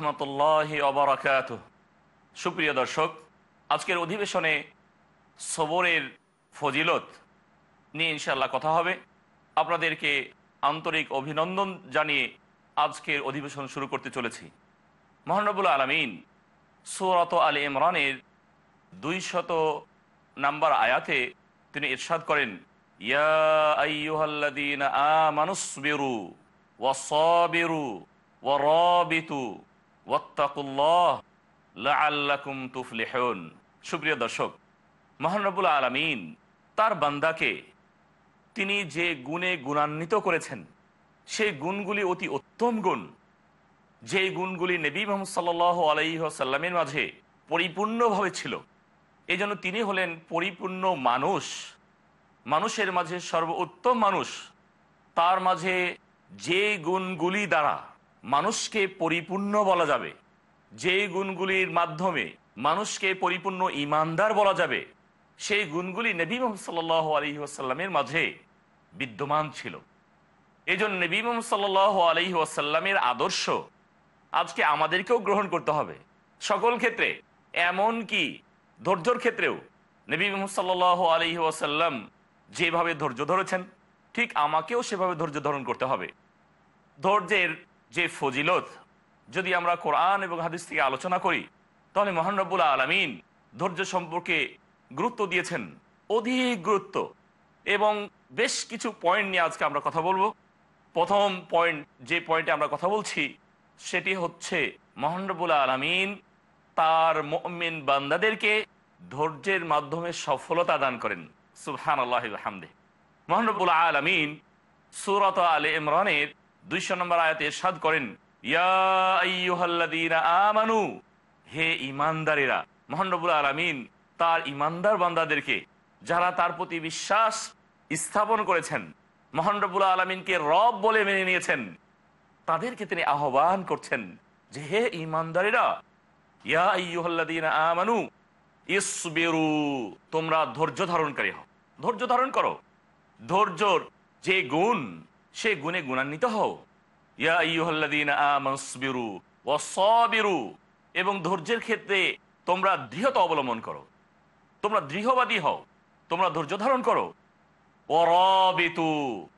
আলাইকুম আরহামতুল্লাহ অবরাকাত সুপ্রিয় দর্শক, আজকের অধিবেশনে সবরের ফজিলত নিয়ে ইনশাল্লাহ কথা হবে। আপনাদেরকে আন্তরিক অভিনন্দন জানিয়ে আজকের অধিবেশন শুরু করতে চলেছি। মহানবুল আলমিন সুরত আল ইমরানের দুই শত নাম্বার আয়াতে তিনি ইরশাদ করেন, ইয়া আমানুসবিরু ওয়াসাবিরু ওয়ারাবিতু ওয়াত্তাকুল্লাহ লাআল্লাকুম তুফলিহুন। সুপ্রিয় দর্শক মহানবুল আলামিন তার বান্দাকে তিনি যে গুণে গুণান্বিত করেছেন, সেই গুণগুলি অতি উত্তম গুণ যে গুণগুলি নবী মোহাম্মদ সাল্ল আলাইসাল্লামের মাঝে পরিপূর্ণভাবে ছিল এই জন্য তিনি হলেন পরিপূর্ণ মানুষ, মানুষের মাঝে সর্বোত্তম মানুষ, তার মাঝে যে গুণগুলি দ্বারা মানুষকে পরিপূর্ণ বলা যাবে। যে গুণগুলির মাধ্যমে মানুষকে পরিপূর্ণ ইমানদার বলা যাবে, সেই গুণগুলি নবী মোহাম্মদ সাল্ল আলহি মাঝে বিদ্যমান ছিল। এই জন্য নবী মোহাম্মদ সাল্ল আলহি আদর্শ আজকে আমাদেরকেও গ্রহণ করতে হবে। সকল ক্ষেত্রে, এমন কি ধৈর্যর ক্ষেত্রেও নবী মোহাম্মদ সাল্ল আলহি যেভাবে ধৈর্য ধরেছেন, ঠিক আমাকেও সেভাবে ধৈর্য ধারণ করতে হবে। ধৈর্যের যে ফজিলত যদি আমরা কোরআন এবং হাদিস থেকে আলোচনা করি, তাহলে মহানবুল্লাহ আলমিন ধৈর্য সম্পর্কে গুরুত্ব দিয়েছেন, অধিক গুরুত্ব। এবং বেশ কিছু পয়েন্ট নিয়ে আজকে আমরা কথা বলব। প্রথম পয়েন্ট যে পয়েন্টে আমরা কথা বলছি, সেটি হচ্ছে মহানবুল্লাহ আলমিন তার মমিন বান্দাদেরকে ধৈর্যের মাধ্যমে সফলতা দান করেন। সুবহান আল্লাহ হামদে মহানবুল আলমিন সুরত আল ইমরানের দুইশো নম্বর আয়াতে সাদ করেন আমানু হে ইমানদারেরা মহানবুল আলমিন, তার ইমানদার বান্দাদেরকে, যারা তার প্রতি বিশ্বাস স্থাপন করেছেন মহানবুল আলমিনকে রব বলে মেনে নিয়েছেন, তাদেরকে তিনি আহ্বান করছেন যে, হে ইমানদারেরা ইয়া আমানু, ইসবেরু, তোমরা ধৈর্য ধারণকারী হও। ধৈর্য ধারণ করো। ধৈর্যর যে গুণ সে গুণে গুণান্বিত হও। ইয়া আমসবিরু এবং ধৈর্যের ক্ষেত্রে তোমরা দৃঢ়তা অবলম্বন করো। তোমরা দৃঢ়বাদী হও। তোমরা ধৈর্য ধারণ করো। অরবিতু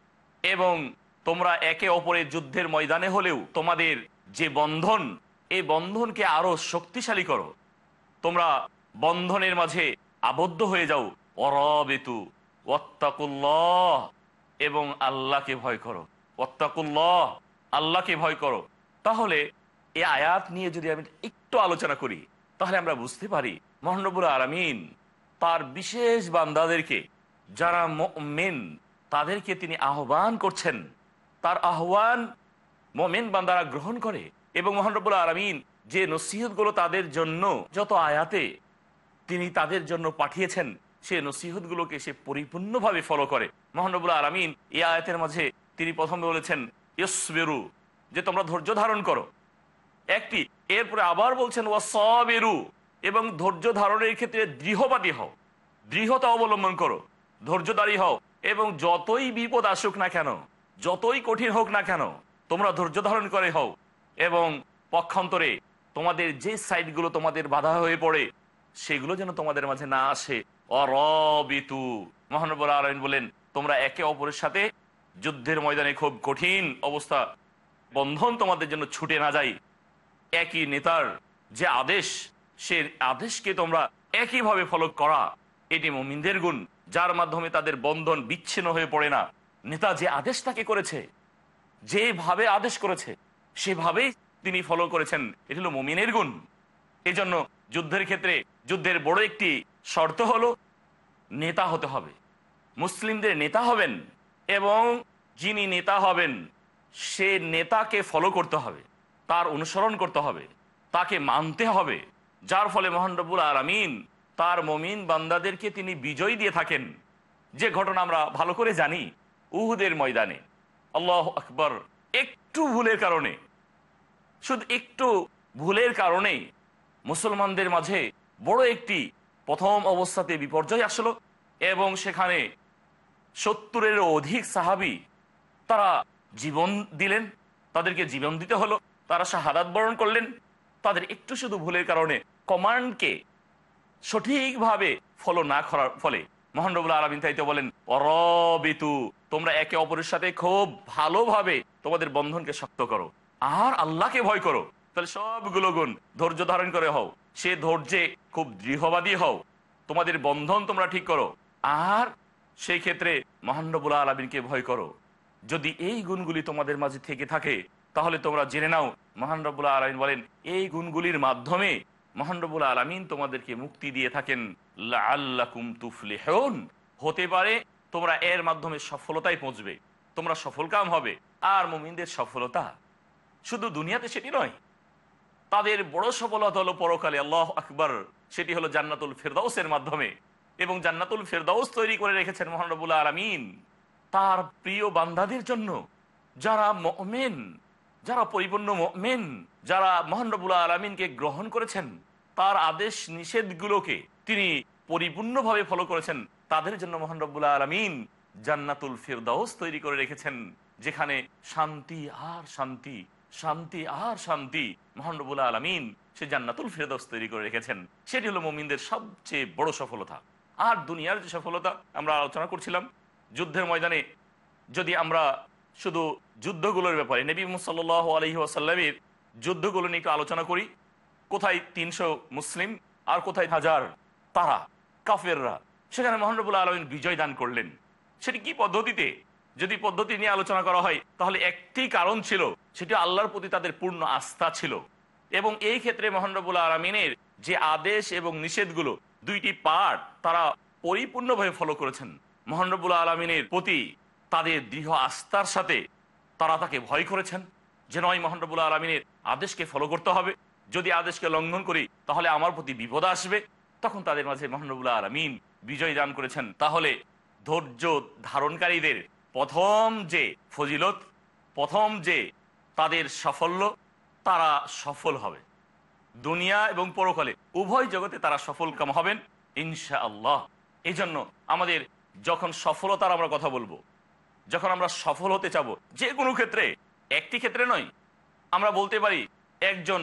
এবং তোমরা একে অপরের যুদ্ধের ময়দানে হলেও তোমাদের যে বন্ধন এই বন্ধনকে আরও শক্তিশালী করো। তোমরা বন্ধনের মাঝে আবদ্ধ হয়ে যাও। অরবেতু ওত্তাকুল্লাহ এবং আল্লাহকে ভয় করো। ওত্তাকুল্লাহ আল্লাহকে ভয় করো। তাহলে এই আয়াত নিয়ে যদি আমি একটু আলোচনা করি, তাহলে আমরা বুঝতে পারি মহানবুল আলমিন তার বিশেষ বান্দাদেরকে, যারা মেন তাদেরকে তিনি আহ্বান করছেন। তার আহ্বান মোমেন বান্দারা গ্রহণ করে এবং মহানবুল আলমিন যে নসিহতগুলো তাদের জন্য, যত আয়াতে তিনি তাদের জন্য পাঠিয়েছেন সে নসিহতগুলোকে সে পরিপূর্ণভাবে ফলো করে। মহানবুল্লাহ আলমিন এই আয়াতের মাঝে তিনি প্রথমে বলেছেন ইসবেরু যে তোমরা ধৈর্য ধারণ করো। একটি, এরপরে আবার বলছেন ও সবেরু এবং ধৈর্য ধারণের ক্ষেত্রে দৃঢ়বাদী হও। দৃঢ়তা অবলম্বন করো। ধৈর্যদারী হও। এবং যতই বিপদ আসুক না কেন, যতই কঠিন হোক না কেন, তোমরা ধৈর্য ধারণ করে হও। এবং পক্ষান্তরে তোমাদের যে সাইডগুলো তোমাদের বাধা হয়ে পড়ে, সেগুলো যেন তোমাদের মাঝে না আসে। অরবিতু। মহানবর আলমিন বলেন, তোমরা একে অপরের সাথে যুদ্ধের ময়দানে খুব কঠিন অবস্থা। বন্ধন তোমাদের জন্য ছুটে না যায়। একই নেতার যে আদেশ, সে আদেশকে তোমরা একইভাবে ফলো করা। এটি মমিনদের গুণ, যার মাধ্যমে তাদের বন্ধন বিচ্ছিন্ন হয়ে পড়ে না। নেতা যে আদেশ তাকে করেছে, যেভাবে আদেশ করেছে, সেভাবেই তিনি ফলো করেছেন। এটি হলো মুমিনের গুণ। এই জন্য যুদ্ধের ক্ষেত্রে, যুদ্ধের বড় একটি শর্ত হলো নেতা হতে হবে। মুসলিমদের নেতা হবেন এবং যিনি নেতা হবেন, সে নেতাকে ফলো করতে হবে, তার অনুসরণ করতে হবে, তাকে মানতে হবে। যার ফলে মোহানরবুল আলমিন তার মমিন বান্দাদেরকে তিনি বিজয় দিয়ে থাকেন। যে ঘটনা আমরা ভালো করে জানি উহুদের ময়দানে। আল্লাহ আকবর, একটু ভুলের কারণে, শুধু একটু ভুলের কারণে মুসলমানদের মাঝে বড় একটি প্রথম অবস্থাতে বিপর্যয় আসলো এবং সেখানে সত্তরেরও অধিক সাহাবি তারা জীবন দিলেন, তাদেরকে জীবন দিতে হলো, তারা শাহাদাত বরণ করলেন। তাদের একটু শুধু ভুলের কারণে কমান্ডকে সঠিকভাবে ফলো না করার ফলে মহানবুল্লাহ আলমিন তাইতে বলেন, অরবিতু, তোমরা একে অপরের সাথে খুব ভালোভাবে তোমাদের বন্ধনকে শক্ত করো। আর আল্লাহকে ভয় করো। তাহলে সবগুলো গুণ ধৈর্য ধারণ করে হও। সে ধৈর্যে খুব দৃঢ়বাদী হও। তোমাদের বন্ধন তোমরা ঠিক করো। আর সেই ক্ষেত্রে মহানবুল্লাহ আলমিনকে ভয় করো। যদি এই গুণগুলি তোমাদের মাঝে থেকে থাকে, তাহলে তোমরা জেনে নাও, মহান রব্বুল্লাহ আলমিন বলেন, এই গুণগুলির মাধ্যমে মহান রব্বুল্লাহ আলমিন তোমাদেরকে মুক্তি দিয়ে থাকেন। আল্লাকুম তুফলিহন। হতে পারে তোমরা এর মাধ্যমে সফলতায় পৌঁছবে। তোমরা সফলকাম হবে। আর মুমিনদের সফলতা শুধু দুনিয়াতে সেটি নয় তাদের বড় সফলতা হলো পরকালে, আল্লাহ আকবর। সেটি হলো জান্নাতুল ফেরদাউসের মাধ্যমে। এবং জান্নাতুল ফেরদাউস তৈরি করে রেখেছেন মহানবুল্লাহ আলমিন। তার প্রিয় বান্ধাদের জন্য যারা মেন যারা পরিপূর্ণ মেন যারা মহানবুল্লাহ আলমিনকে গ্রহণ করেছেন, তার আদেশ নিষেধগুলোকে তিনি পরিপূর্ণভাবে ফলো করেছেন, তাদের জন্য মহানবুল্লাহ আলমিন জান্নাতুল ফেরদাউস তৈরি করে রেখেছেন, যেখানে শান্তি আর শান্তি শান্তি আর শান্তি মহানবুল্লাহ আলমিন সে জান্নাতুল ফেরদাউস তৈরি করে রেখেছেন। সেটি হলো মোমিনদের সবচেয়ে বড় সফলতা। আর দুনিয়ার যে সফলতা আমরা আলোচনা করছিলাম, যুদ্ধের ময়দানে যদি আমরা শুধু যুদ্ধগুলোর ব্যাপারে, নবী মুসাল আলহি আসাল্লামের যুদ্ধগুলো নিয়ে একটু আলোচনা করি, কোথায় তিনশো মুসলিম আর কোথায় হাজার তারা, কাফেররা, সেখানে মহানবুল্লাহ আলমিন বিজয় দান করলেন। সেটি কি পদ্ধতিতে যদি পদ্ধতি নিয়ে আলোচনা করা হয়, তাহলে একটি কারণ ছিল, সেটি আল্লাহর প্রতি তাদের পূর্ণ আস্থা ছিল। এবং এই ক্ষেত্রে মহানবুল্লাহ আলমিনের যে আদেশ এবং নিষেধগুলো, দুইটি পার্ট তারা পরিপূর্ণভাবে ফলো করেছেন। মহানবুল্লাহ আলমিনের প্রতি তাদের দৃঢ় আস্থার সাথে তারা তাকে ভয় করেছেন যে নয় মহানবুল্লাহ আলমিনের আদেশকে ফলো করতে হবে। যদি আদেশকে লঙ্ঘন করি, তাহলে আমার প্রতি বিপদ আসবে। তখন তাদের মাঝে মহানবুল্লাহ আলমিন বিজয় দান করেছেন। তাহলে ধৈর্য ধারণকারীদের প্রথম যে ফজিলত, প্রথম যে তাদের সাফল্য, তারা সফল হবে। দুনিয়া এবং পরকালে উভয় জগতে তারা সফল কাম হবেন ইনশা আল্লাহ এই জন্য আমাদের যখন সফলতার আমরা কথা বলব, যখন আমরা সফল হতে চাব, যে কোনো ক্ষেত্রে, একটি ক্ষেত্রে নয়, আমরা বলতে পারি একজন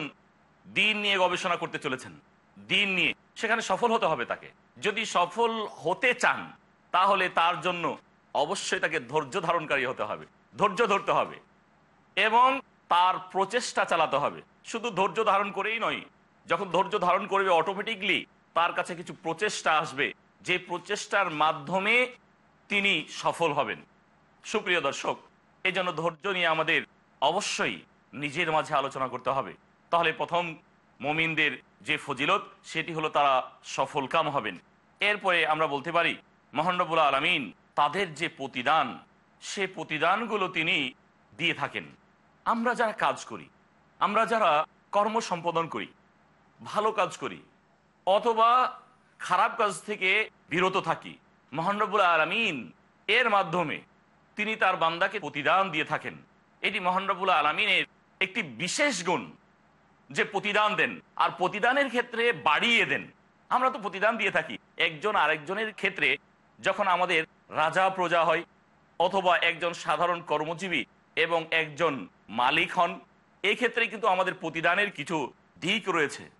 দিন নিয়ে গবেষণা করতে চলেছেন। দিন নিয়ে, সেখানে সফল হতে হবে তাকে। যদি সফল হতে চান, তাহলে তার জন্য অবশ্যই তাকে ধৈর্য ধারণকারী হতে হবে, ধৈর্য ধরতে হবে এবং তার প্রচেষ্টা চালাতে হবে। শুধু ধৈর্য ধারণ করেই নয়, যখন ধৈর্য ধারণ করবে অটোমেটিকলি তার কাছে কিছু প্রচেষ্টা আসবে। যে প্রচেষ্টার মাধ্যমে তিনি সফল হবেন। সুপ্রিয় দর্শক, এই জন্য ধৈর্য নিয়ে আমাদের অবশ্যই নিজের মাঝে আলোচনা করতে হবে। তাহলে প্রথম মমিনদের যে ফজিলত, সেটি হলো তারা সফল কাম হবেন। এরপরে আমরা বলতে পারি মহানবুল্লাহ আলমিন তাদের যে প্রতিদান, সে প্রতিদানগুলো তিনি দিয়ে থাকেন। আমরা যারা কাজ করি, আমরা যারা কর্ম সম্পাদন করি, ভালো কাজ করি, অথবা খারাপ কাজ থেকে বিরত থাকি মহানবুল আলমিন এর মাধ্যমে তিনি তার বান্দাকে প্রতিদান দিয়ে থাকেন। এটি মহানবুল আলমিনের একটি বিশেষ গুণ যে প্রতিদান দেন, আর প্রতিদানের ক্ষেত্রে বাড়িয়ে দেন। আমরা তো প্রতিদান দিয়ে থাকি। একজন আরেকজনের ক্ষেত্রে যখন আমাদের রাজা প্রজা হয়, অথবা একজন সাধারণ কর্মজীবী এবং একজন মালিক হন এই ক্ষেত্রে কিন্তু আমাদের প্রতিদানের কিছু দিক রয়েছে।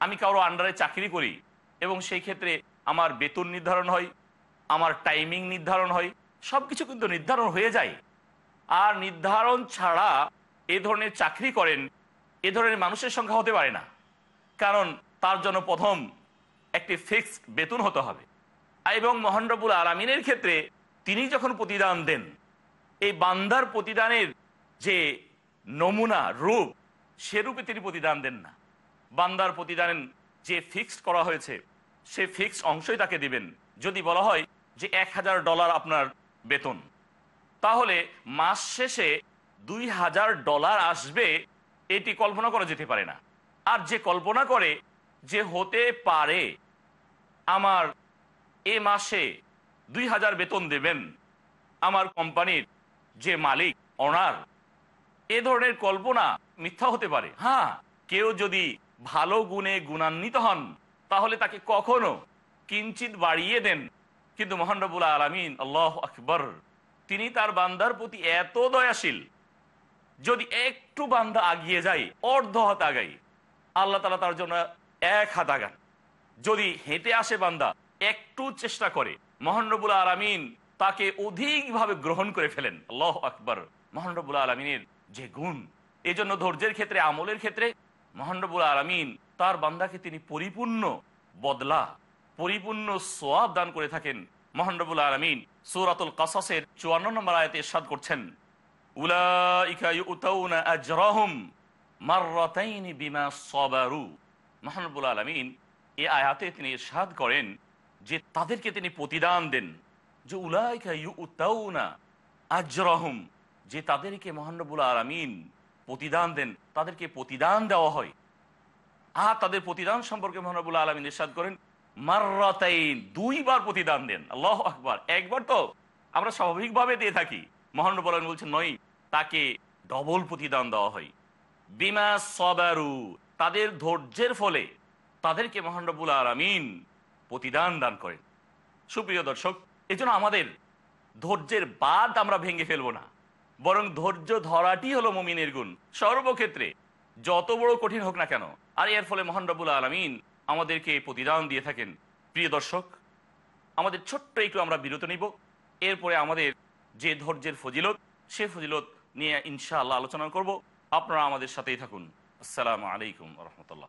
আমি কারও আন্ডারে চাকরি করি এবং সেই ক্ষেত্রে আমার বেতন নির্ধারণ হয়, আমার টাইমিং নির্ধারণ হয় সব কিছু কিন্তু নির্ধারণ হয়ে যায়। আর নির্ধারণ ছাড়া এ ধরনের চাকরি করেন, এ ধরনের মানুষের সংখ্যা হতে পারে না। কারণ তার জন্য প্রথম একটি ফিক্সড বেতন হতে হবে। এবং মহানরবুল আলমিনের ক্ষেত্রে তিনি যখন প্রতিদান দেন, এই বান্দার প্রতিদানের যে নমুনা, রূপ, সে রূপে তিনি প্রতিদান দেন না। বান্দার প্রতিদান যে ফিক্সড করা হয়েছে, সে ফিক্সড অংশই তাকে দিবেন। যদি বলা হয় যে এক হাজার ডলার আপনার বেতন। তাহলে মাস শেষে দুই হাজার ডলার আসবে, এটি কল্পনা করা যেতে পারে না। আর যে কল্পনা করে যে হতে পারে, আমার এ মাসে দুই হাজার বেতন দেবেন আমার কোম্পানির যে মালিক অনার এ ধরনের কল্পনা মিথ্যা হতে পারে। হ্যাঁ কেউ যদি ভালো গুণে গুণান্বিত হন, তাহলে তাকে কখনো কিঞ্চিত বাড়িয়ে দেন। কিন্তু মোহানরবুল আলমিন, আল্লাহ আকবর, তিনি তার বান্দার প্রতি এত দয়াশীল, যদি একটু বান্দা আগিয়ে যায়, অর্ধ হাত আগাই আল্লাহ তালা তার জন্য এক হাত আগান। যদি হেঁটে আসে বান্দা একটু চেষ্টা করে। মহানরবুল আলমিন তাকে অধিকভাবে গ্রহণ করে ফেলেন। আল্লাহ আকবর। মহানরবুল আলমিনের যে গুণ এই জন্য ধৈর্যের ক্ষেত্রে, আমলের ক্ষেত্রে মহানরবুল আলমিন তার বান্দাকে তিনি পরিপূর্ণ বদলা, পরিপূর্ণ সোয়াব দান করে থাকেন। মহানরবুল আলমিন সৌরাতুল কাসাসের চুয়ান্ন নম্বর আয়তে ইরশাদ করছেন মহানবুল আলমিন এ আয়াতে তিনি ইরশাদ করেন যে তাদেরকে তিনি প্রতিদান দেন। যে উলাইকা ইউতাউনা আজরাহুম, যে তাদেরকে মহানবুল আলমিন প্রতিদান দেন, তাদেরকে প্রতিদান দেওয়া হয়। আর তাদের প্রতিদান সম্পর্কে মহানবুল আলমিন ইরশাদ করেন, মাররাতাইন, দুইবার প্রতিদান দেন। আল্লাহ আকবার। একবার তো আমরা স্বাভাবিকভাবে দিয়ে থাকি। মহানবুল আলমিন বলছেন, নয়, তাকে ডবল প্রতিদান দেওয়া হয়। বিমা সবারু, তাদের ধৈর্যের ফলে তাদেরকে মহানবুল আলমিন প্রতিদান দান করেন। সুপ্রিয় দর্শক, এই আমাদের ধৈর্যের বাদ আমরা ভেঙে ফেলব না। বরং ধৈর্য ধরাটি হলো মমিনের গুণ। সর্বক্ষেত্রে যত বড় কঠিন হোক না কেন, আর এর ফলে মহান রবুল আলমিন আমাদেরকে প্রতিদান দিয়ে থাকেন। প্রিয় দর্শক, আমাদের ছোট্ট একটু আমরা বিরত নিব। এরপরে আমাদের যে ধৈর্যের ফজিলত, সে ফজিলত নিয়ে ইনশাআল্লাহ আলোচনা করব। আপনারা আমাদের সাথেই থাকুন। আসসালামু আলাইকুম রহমতুল্লাহ।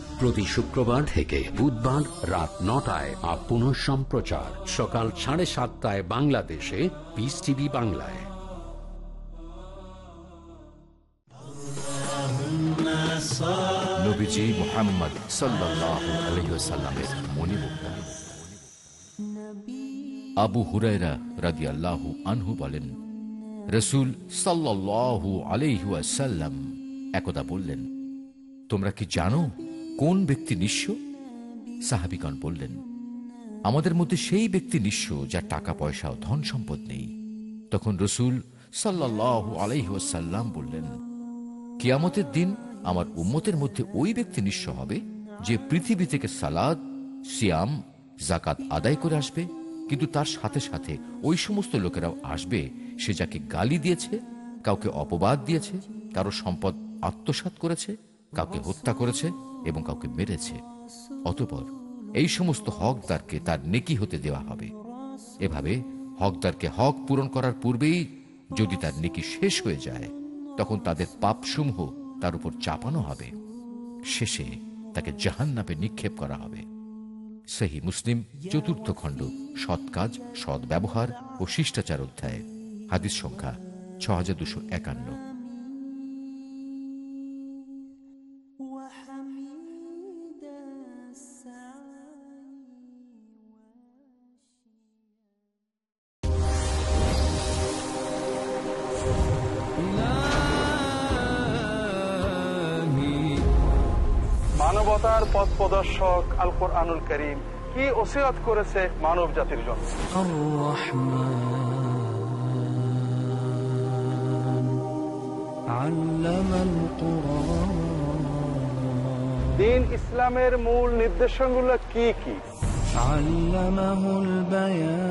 প্রতি শুক্রবার থেকে বুধবার রাত নটায় আর পুনঃ সম্প্রচার। সকাল সাড়ে সাতটায় বাংলাদেশে পিস টিভি বাংলায়। নবীজি মোহাম্মদ সাল্লাহ আবু হুরায়রা রাদি আল্লাহ আনহু বলেন, রসুল সাল্লাহ আলহিসাল্লাম একদা বললেন, তোমরা কি জানো কোন ব্যক্তি নিঃস্ব? সাহাবিগণ বললেন, আমাদের মধ্যে সেই ব্যক্তি নিঃস্ব যার টাকা, পয়সা ও ধন সম্পদ নেই। তখন রসুল সাল্লাহ আলহিহাসাল্লাম বললেন, কিয়ামতের দিন আমার উম্মতের মধ্যে ওই ব্যক্তি নিঃস্ব হবে যে পৃথিবী থেকে সালাদ, সিয়াম জাকাত আদায় করে আসবে, কিন্তু তার সাথে সাথে ওই সমস্ত লোকেরাও আসবে সে যাকে গালি দিয়েছে, কাউকে অপবাদ দিয়েছে, কারও সম্পদ আত্মসাত করেছে, কাউকে হত্যা করেছে এবং কাউকে মেরেছে। অতপর এই সমস্ত হকদারকে তার নেকি হতে দেওয়া হবে। এভাবে হকদারকে হক পূরণ করার পূর্বেই যদি তার নেকি শেষ হয়ে যায়, তখন তাদের পাপসমূহ তার উপর চাপানো হবে। শেষে তাকে জাহান নামে নিক্ষেপ করা হবে। সেহি মুসলিম, চতুর্থ খণ্ড, সৎ কাজ, সৎ ব্যবহার ও শিষ্টাচার অধ্যায়। হাদিস সংখ্যা ছ হাজার দুশো একান্ন। আল কোরআনুল করিম। কি ওসিরাত করেছে মানব জাতির জন্য? দিন ইসলামের মূল নির্দেশনগুলো কি কি? আল্লামাহুল বায়ান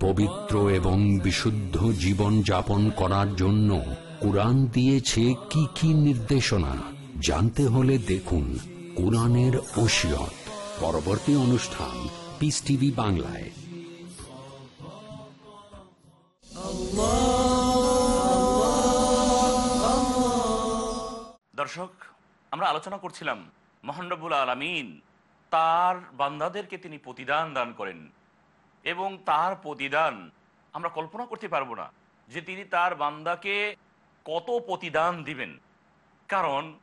পবিত্র এবং বিশুদ্ধ জীবন যাপন করার জন্য কোরআন দিয়েছে কি কি নির্দেশনা? জানতে হলে দেখুন কোরআনের ওসিয়ত পরবর্তী অনুষ্ঠান পিস টিভি বাংলায়। দর্শক আমরা আলোচনা করছিলাম মহানবুল আলমিন তার বান্দাদেরকে তিনি প্রতিদান দান করেন। এবং তার প্রতিদান আমরা কল্পনা করতে পারব না যে তিনি তার বান্দাকে কত প্রতিদান দিবেন। কারণ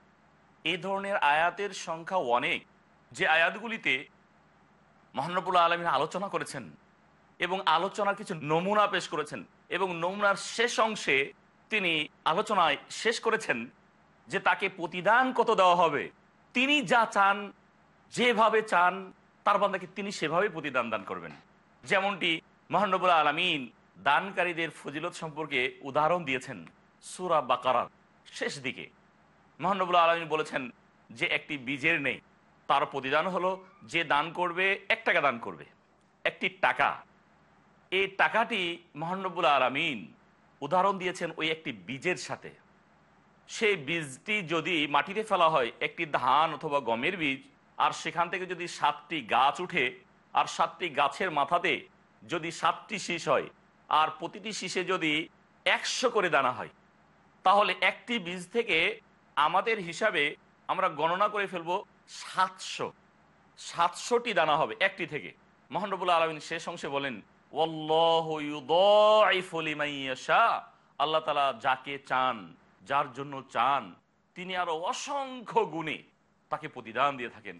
এ ধরনের আয়াতের সংখ্যা অনেক। যে আয়াতগুলিতে মহানবুল আলমিন আলোচনা করেছেন এবং আলোচনার কিছু নমুনা পেশ করেছেন এবং নমুনার শেষ অংশে তিনি আলোচনায় শেষ করেছেন যে তাকে প্রতিদান কত দেওয়া হবে। তিনি যা চান যেভাবে চান, তার বান্দাকে তিনি সেভাবে প্রতিদান দান করবেন। যেমনটি মহানবুল আলমিন দানকারীদের ফজিলত সম্পর্কে উদাহরণ দিয়েছেন সুরা বাকারার শেষ দিকে। মহানবুল আলমিন বলেছেন যে একটি বীজের নেই, তার প্রতিদান হলো যে দান করবে, এক টাকা দান করবে, একটি টাকা। এই টাকাটি মহানবুল আলমিন উদাহরণ দিয়েছেন ওই একটি বীজের সাথে। সেই বীজটি যদি মাটিতে ফেলা হয়, একটি ধান অথবা গমের বীজ আর সেখান থেকে যদি সাতটি গাছ উঠে, আর সাতটি গাছের মাথাতে যদি সাতটি শীষ হয়, আর প্রতিটি শীষে যদি একশো করে দানা হয়, তাহলে একটি বীজ থেকে আমাদের হিসাবে আমরা গণনা করে ফেলব সাতশো। সাতশোটি দানা হবে একটি থেকে। মহানবুল আলমিন শেষ অংশে বলেন আল্লাহ তালা যাকে চান, যার জন্য চান, তিনি আরও অসংখ্য গুণে তাকে প্রতিদান দিয়ে থাকেন।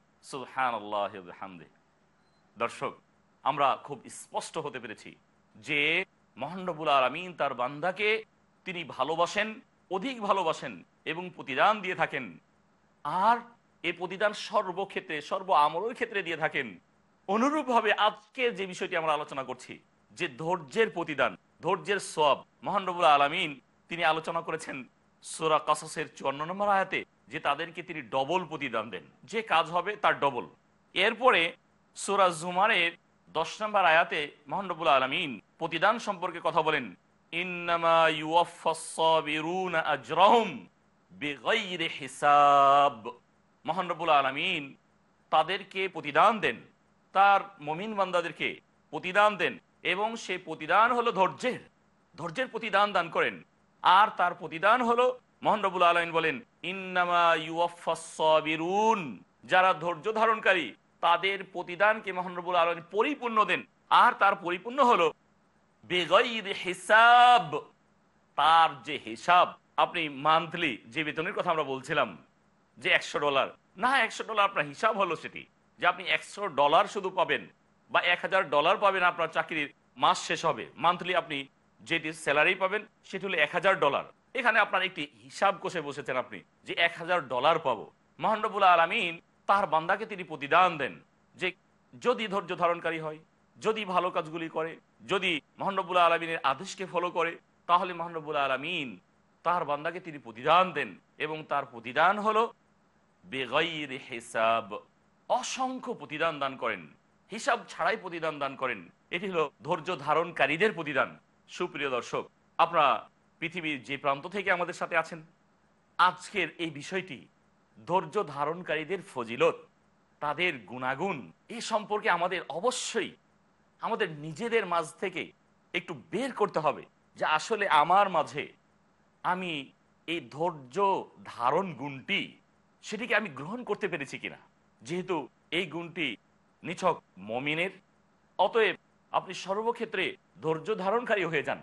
দর্শক, আমরা খুব স্পষ্ট হতে পেরেছি যে মহানবুল আলমিন তার বান্দাকে তিনি ভালোবাসেন, অধিক ভালোবাসেন এবং প্রতিদান দিয়ে থাকেন। আর এ প্রতিদান সর্বক্ষেত্রে, সর্ব আমলের ক্ষেত্রে দিয়ে থাকেন। অনুরূপভাবে আজকে যে বিষয়টি আমরা আলোচনা করছি, যে ধৈর্যের প্রতিদান, ধৈর্যের সব মহানবুল আলমিন তিনি আলোচনা করেছেন সোরা কাসাসের চুয়ান্ন নম্বর আয়াতে। যে তাদেরকে তিনি ডবল প্রতিদান দেন। যে কাজ হবে তার ডবল এরপরে সোরা জুমারের দশ নম্বর আয়াতে মহানবুল আলমিন প্রতিদান সম্পর্কে কথা বলেন মহানবুল আলমিন তাদেরকে প্রতিদান দেন, তার মমিন বান্দাদেরকে প্রতিদান দেন এবং সে প্রতিদান হলো ধৈর্যের ধৈর্যের প্রতিদান দান করেন। আর তার প্রতিদান হলো মোহানরবুল আলমিন বলেন, ইন্নামা ইউফাসবিরুন যারা ধৈর্য ধারণকারী, তাদের প্রতিদানকে মোহানরবুল আলমিন পরিপূর্ণ দেন। আর তার পরিপূর্ণ হলো হিসাব। তার যে হিসাব, আপনি মান্থলি যে বেতনের কথা আমরা বলছিলাম, যে একশো ডলার, না, একশো ডলার আপনার হিসাব হলো সেটি, যে আপনি একশো ডলার শুধু পাবেন বা এক হাজার ডলার পাবেন আপনার চাকরির, মাস শেষ হবে। মান্থলি আপনি যেটি স্যালারি পাবেন, সেটি হলো এক হাজার ডলার। এখানে আপনার একটি হিসাব কষে বসেছেন আপনি, যে এক হাজার ডলার পাবো। মহানবুল আলমিন তার বান্দাকে তিনি প্রতিদান দেন, যে যদি ধৈর্য ধারণকারী হয়, যদি ভালো কাজগুলি করে, যদি মহানবুল আলমিনের আদেশকে ফলো করে, তাহলে মহানবুল আলমিন তার বান্দাকে তিনি প্রতিদান দেন এবং তার প্রতিদান হলো বেগৈর হিসাব। অসংখ্য প্রতিদান দান করেন, হিসাব ছাড়াই প্রতিদান দান করেন। এটি হলো ধৈর্য ধারণকারীদের প্রতিদান। সুপ্রিয় দর্শক, আপনারা পৃথিবীর যে প্রান্ত থেকে আমাদের সাথে আছেন। আজকের এই বিষয়টি ধৈর্য ধারণকারীদের ফজিলত, তাদের গুণাগুণ এই সম্পর্কে আমাদের অবশ্যই আমাদের নিজেদের মাঝ থেকে একটু বের করতে হবে যে আসলে আমার মাঝে আমি এই ধৈর্য ধারণ গুণটি সেটিকে আমি গ্রহণ করতে পেরেছি কিনা। যেহেতু এই গুণটি নিছক মমিনের, অতএব আপনি সর্বক্ষেত্রে ধৈর্য ধারণকারী হয়ে যান।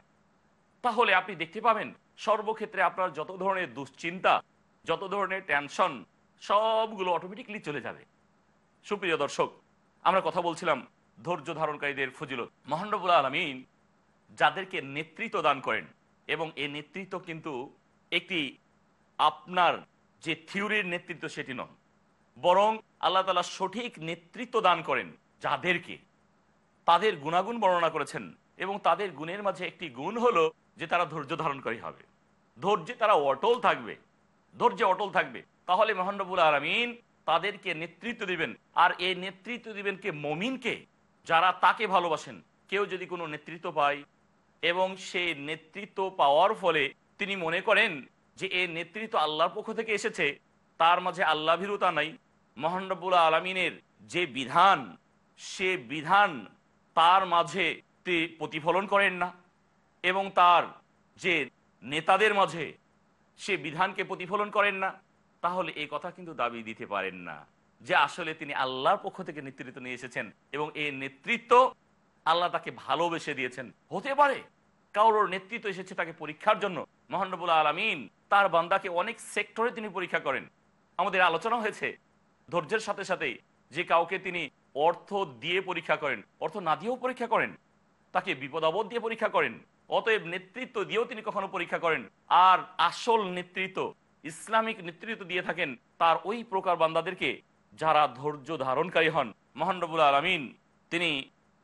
তাহলে আপনি দেখতে পাবেন, সর্বক্ষেত্রে আপনার যত ধরনের দুশ্চিন্তা, যত ধরনের টেনশন সবগুলো অটোমেটিকলি চলে যাবে। সুপ্রিয় দর্শক, আমরা কথা বলছিলাম ধৈর্য ধারণকারীদের ফজিলত। মহানবুল আলমিন যাদেরকে নেতৃত্ব দান করেন এবং এই নেতৃত্ব কিন্তু একটি আপনার যে থিওরির নেতৃত্ব সেটি নয়, বরং আল্লাহ তালা সঠিক নেতৃত্ব দান করেন যাদেরকে। তাদের গুণাগুণ বর্ণনা করেছেন এবং তাদের গুণের মাঝে একটি গুণ হলো যে তারা ধৈর্য ধারণকারী হবে। ধৈর্যে তারা অটল থাকবে। ধৈর্যে অটল থাকবে। তাহলে মহানবুল আলমিন তাদেরকে নেতৃত্ব দিবেন। আর এই নেতৃত্ব দিবেন কে? মমিনকে। যারা তাকে ভালোবাসেন। কেউ যদি কোনো নেতৃত্ব পায় এবং সে নেতৃত্ব পাওয়ার ফলে তিনি মনে করেন যে এই নেতৃত্ব আল্লাহর পক্ষ থেকে এসেছে, তার মাঝে আল্লাহ ভীরুতা নাই মহানবুল আলমিনের যে বিধান, সে বিধান তার মাঝে প্রতিফলন করেন না। এবং তার যে নেতাদের মাঝে সে বিধানকে প্রতিফলন করেন না, তাহলে এই কথা কিন্তু দাবি দিতে পারেন না যে আসলে তিনি আল্লাহর পক্ষ থেকে নেতৃত্ব নিয়ে এসেছেন এবং এই নেতৃত্ব আল্লাহ তাকে ভালোবেসে দিয়েছেন। হতে পারে কারোর নেতৃত্ব এসেছে তাকে পরীক্ষার জন্য। মহানবুল আলমিন তার বান্দাকে অনেক সেক্টরে তিনি পরীক্ষা করেন। আমাদের আলোচনা হয়েছে ধৈর্যের সাথে সাথে যে কাউকে তিনি অর্থ দিয়ে পরীক্ষা করেন, অর্থ না দিয়েও পরীক্ষা করেন, তাকে বিপদ আপদ দিয়ে পরীক্ষা করেন। অতএব নেতৃত্ব দিয়েও তিনি কখনো পরীক্ষা করেন। আর আসল নেতৃত্ব, ইসলামিক নেতৃত্ব দিয়ে থাকেন তার ওই প্রকার বান্দাদেরকে যারা ধৈর্য ধারণকারী হন। মহানবুল আলমিন তিনি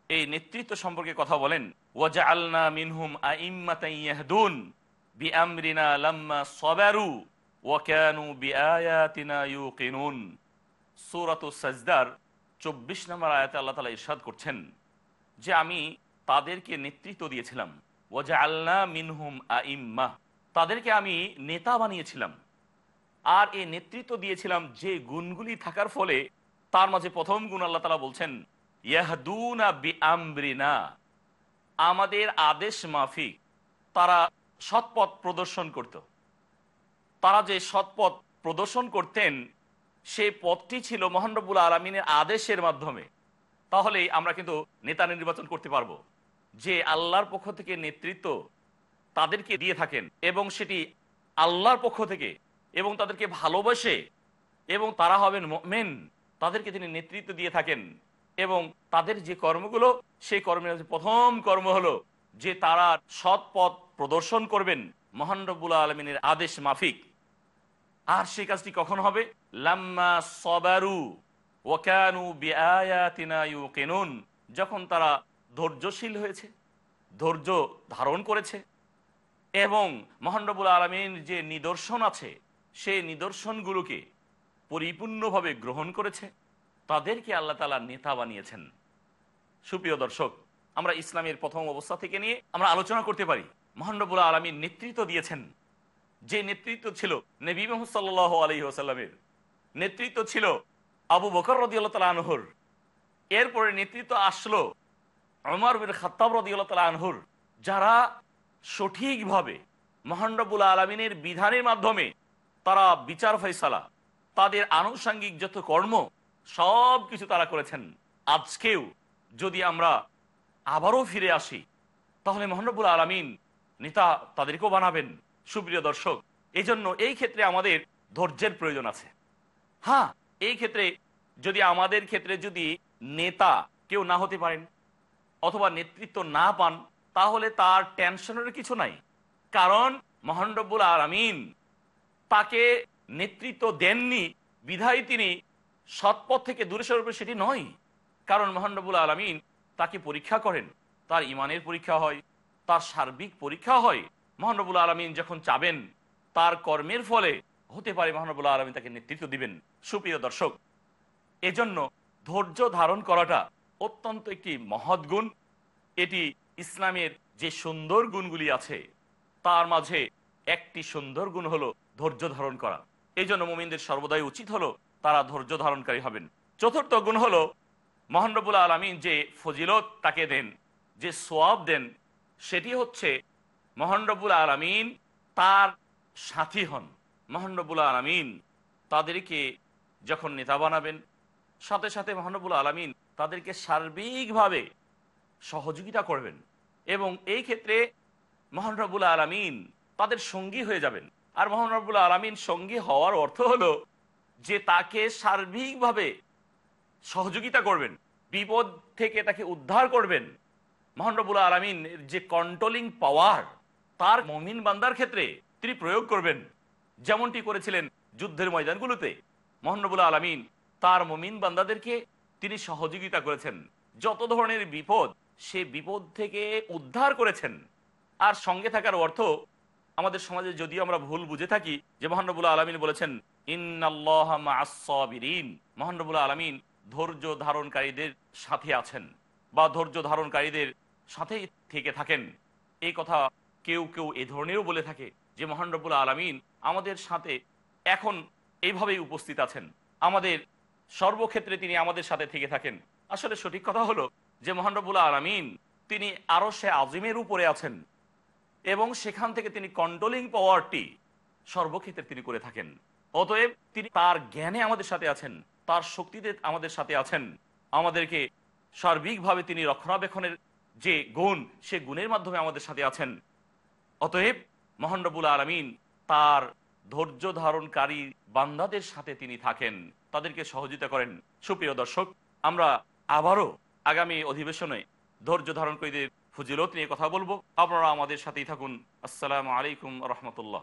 এই নেতৃত্ব সম্পর্কে কথা বলেন। ওয়াজা আলনা মিনহুম আইম্মাতাইয়াহদুন বিআমরিনা সবারু সাজদার 24 নম্বর আয়াতে আল্লাহ ইরশাদ করছেন যে, আমি তাদেরকে নেতৃত্ব দিয়েছিলাম। ওয়াজা আল্লাহ মিনহুম আইম্মা। তাদেরকে আমি নেতা বানিয়েছিলাম। আর এই নেতৃত্ব দিয়েছিলাম যে গুণগুলি থাকার ফলে তার মাঝে প্রথম গুণ আল্লাহ তালা বলছেন, ইয়াহদুনা আমাদের আদেশ মাফিক। তারা সৎপথ প্রদর্শন করত। তারা যে সৎপথ প্রদর্শন করতেন সেই পথটি ছিল মহানবুল আলমিনের আদেশের মাধ্যমে। তাহলেই আমরা কিন্তু নেতা নির্বাচন করতে পারব। যে আল্লাহর পক্ষ থেকে নেতৃত্ব তাদেরকে দিয়ে থাকেন এবং সেটি আল্লাহর পক্ষ থেকে এবং তাদেরকে ভালোবাসে এবং তারা হবেন মেন তাদেরকে তিনি নেতৃত্ব দিয়ে থাকেন এবং তাদের যে কর্মগুলো, সেই কর্মের প্রথম কর্ম হলো যে তারা সৎ পথ প্রদর্শন করবেন মহানরবুল্লা আলমিনের আদেশ মাফিক। আর সেই কাজটি কখন হবে? লাম্মা সবারু ওয়াকানু বিআয়াতিনা ইউকিনুন, যখন তারা ধৈর্যশীল হয়েছে, ধৈর্য ধারণ করেছে এবং মহানরবুল আলমীর যে নিদর্শন আছে সেই নিদর্শনগুলোকে পরিপূর্ণভাবে গ্রহণ করেছে, তাদেরকে আল্লাহ তালা নেতা বানিয়েছেন। সুপ্রিয় দর্শক, আমরা ইসলামের প্রথম অবস্থা থেকে নিয়ে আমরা আলোচনা করতে পারি। মহানরবুল আলমীর নেতৃত্ব দিয়েছেন। যে নেতৃত্ব ছিল নবী মোহাম্মদ আলহি আসাল্লামের নেতৃত্ব ছিল আবু বকর রদিয়াল্লাহ তালা আনহর। এরপরে নেতৃত্ব আসলো অমর বিন খাত্তাব রদিয়াল্লাহ তালা আনহুর, যারা সঠিকভাবে মহানরবুল আলমিনের বিধানের মাধ্যমে তারা বিচার ফয়সালা, তাদের আনুষাঙ্গিক যত কর্ম, সব কিছু তারা করেছেন। আজকেও যদি আমরা আবারও ফিরে আসি, তাহলে মহানরবুল আলমিন নেতা তাদেরকেও বানাবেন। সুপ্রিয় দর্শক এই জন্য এই ক্ষেত্রে আমাদের ধৈর্যের প্রয়োজন আছে। হ্যাঁ এই ক্ষেত্রে যদি আমাদের ক্ষেত্রে যদি নেতা কেউ না হতে পারেন অথবা নেতৃত্ব না পান, তাহলে তার টেনশনের কিছু নাই। কারণ মহানরবুল আলমিন তাকে নেতৃত্ব দেননি, বিধায় তিনি সৎপথ থেকে দূরে সরবে সেটি নয়। কারণ মহানরবুল আলমিন তাকে পরীক্ষা করেন, তার ইমানের পরীক্ষা হয়, তার সার্বিক পরীক্ষা হয়। মহানরবুল আলমিন যখন চাবেন, তার কর্মের ফলে হতে পারে মহানবুল আলমিন তাকে নেতৃত্ব দিবেন। সুপ্রিয় দর্শক, এজন্য ধৈর্য ধারণ করাটা অত্যন্ত একটি মহৎ গুণ। এটি ইসলামের যে সুন্দর গুণগুলি আছে, তার মাঝে একটি সুন্দর গুণ হলো ধৈর্য ধারণ করা। এই জন্য মোমিনদের সর্বদাই উচিত হলো তারা ধৈর্য ধারণকারী হবেন। চতুর্থ গুণ হলো মহানরবুল আলমিন যে ফজিলত তাকে দেন, যে সোয়াব দেন, সেটি হচ্ছে মহানরবুল আলমিন তার সাথী হন। মহানরবুল আলমিন তাদেরকে যখন নেতা বানাবেন, সাথে সাথে মহানবুল আলমিন তাদেরকে সার্বিকভাবে সহযোগিতা করবেন এবং এই ক্ষেত্রে মহানরবুল আলমিন তাদের সঙ্গী হয়ে যাবেন। আর মহানরবুল আলমিন সঙ্গী হওয়ার অর্থ হলো যে তাকে সার্বিকভাবে সহযোগিতা করবেন, বিপদ থেকে তাকে উদ্ধার করবেন। মহানরবুল্লা আলমিন যে কন্ট্রোলিং পাওয়ার তার মমিন বান্দার ক্ষেত্রে তিনি প্রয়োগ করবেন। যেমনটি করেছিলেন যুদ্ধের ময়দানগুলোতে। মহানবুল্লা আলমিন তার মমিন বান্দাদেরকে তিনি সহযোগিতা করেছেন। যত ধরনের বিপদ, সে বিপদ থেকে উদ্ধার করেছেন। আর সঙ্গে থাকার অর্থ, আমাদের সমাজে যদিও আমরা ভুল বুঝে থাকি, যে মহানবুল্লাহ আলমিন বলেছেন ইন্নআল্লাহরিন মহানবুল্লাহ আলমিন ধৈর্য ধারণকারীদের সাথে আছেন বা ধৈর্য ধারণকারীদের সাথেই থেকে থাকেন। এই কথা কেউ কেউ এ ধরনেরও বলে থাকে যে মহানরবুল্লা আলমিন আমাদের সাথে এখন এইভাবেই উপস্থিত আছেন। আমাদের সর্বক্ষেত্রে তিনি আমাদের সাথে থেকে থাকেন। আসলে সঠিক কথা হলো যে মহানরবুল্লা আলমিন তিনি আরও সে আজিমের উপরে আছেন এবং সেখান থেকে তিনি কন্ট্রোলিং পাওয়ারটি সর্বক্ষেত্রে তিনি করে থাকেন। অতএব তিনি তার জ্ঞানে আমাদের সাথে আছেন, তার শক্তিতে আমাদের সাথে আছেন। আমাদেরকে সার্বিকভাবে তিনি রক্ষণাবেক্ষণের যে গুণ, সে গুণের মাধ্যমে আমাদের সাথে আছেন। অতএব মহানরবুল আলমিন তার ধৈর্য ধারণকারী বান্দাদের সাথে তিনি থাকেন। তাদেরকে সহযোগিতা করেন। সুপ্রিয় দর্শক, আমরা আবারও আগামী অধিবেশনে ধৈর্য ধারণকারীদের ফজিলত নিয়ে কথা বলব। আপনারা আমাদের সাথেই থাকুন। আসসালামু আলাইকুম রহমতুল্লাহ।